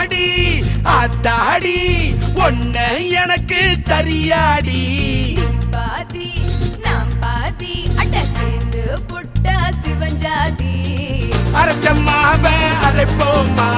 எம்மாடி அத்தாடி ஒன்ன எனக்கு தரியாடி. பாதி நாம் பாதி அட்ட சேர்ந்து புட்டா சிவஞ்சாதி அரைச்சம்மாவ அரைப்போமா?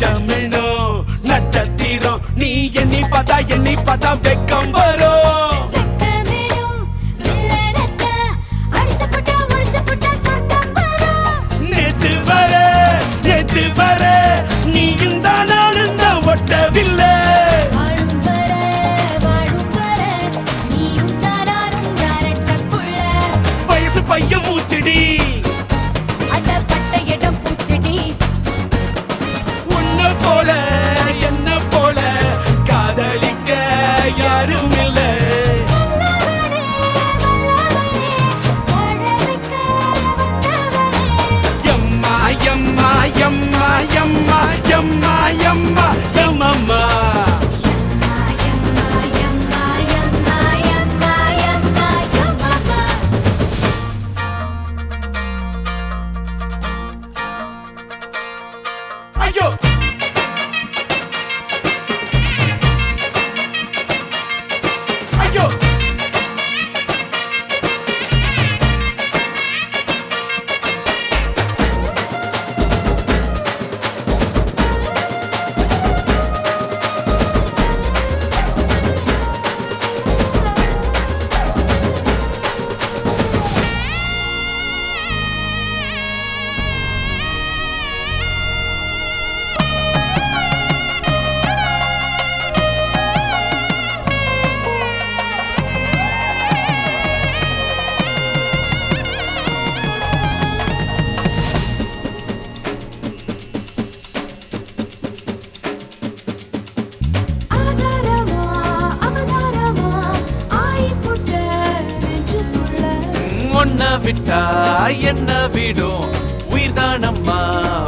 தமிழோ நட்சத்திரம். நீ எண்ணி பார்த்தா எண்ணி பார்த்தா வெக்கம் வரும். நேத்து வர நேத்து வர நீயும் தான் ஒட்டவில்லை. yamma yamma yamma yamma Yo! என்ன விட்டா என்ன விடும்? உயிர் தான் அம்மா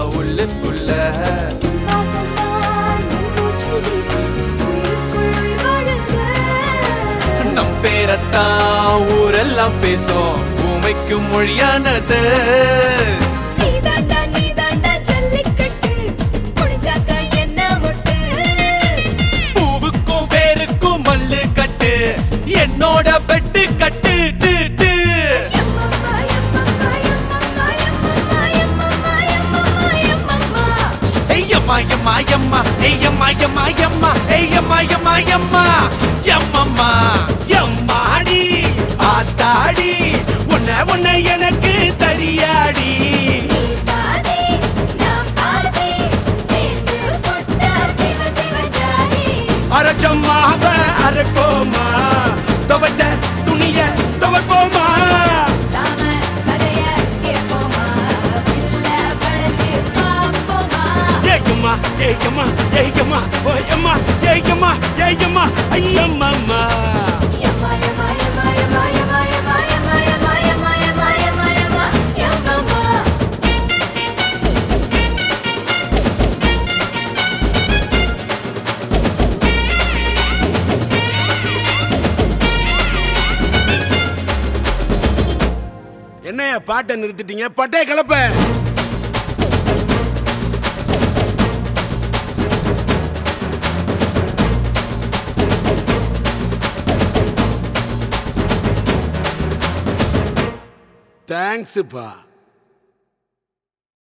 உள்ளுக்குள்ள. நம் பேரத்தான் ஊரெல்லாம் பேசும். உமைக்கும் மொழியானது. எம்மா எம்மா ஏய் எம்மா எம்மா எம்மா எம்மம்மா எம்மாடி ஆத்தாடி. உன்னை உன்னை எனக்கு தரியாடி. அரச்சம்மாவ அரப்போமா? துவச்ச துணிய துவப்போமா? ஏய்யம்மா ஏய்யம்மா ஓயம்மா ஏய்யம்மா ஏய்யம்மா ஐயம்மா என்னையா பாட்டை நிறுத்திட்டீங்க பட்டே கிளப்ப தேங்க்ஸ்ப்பா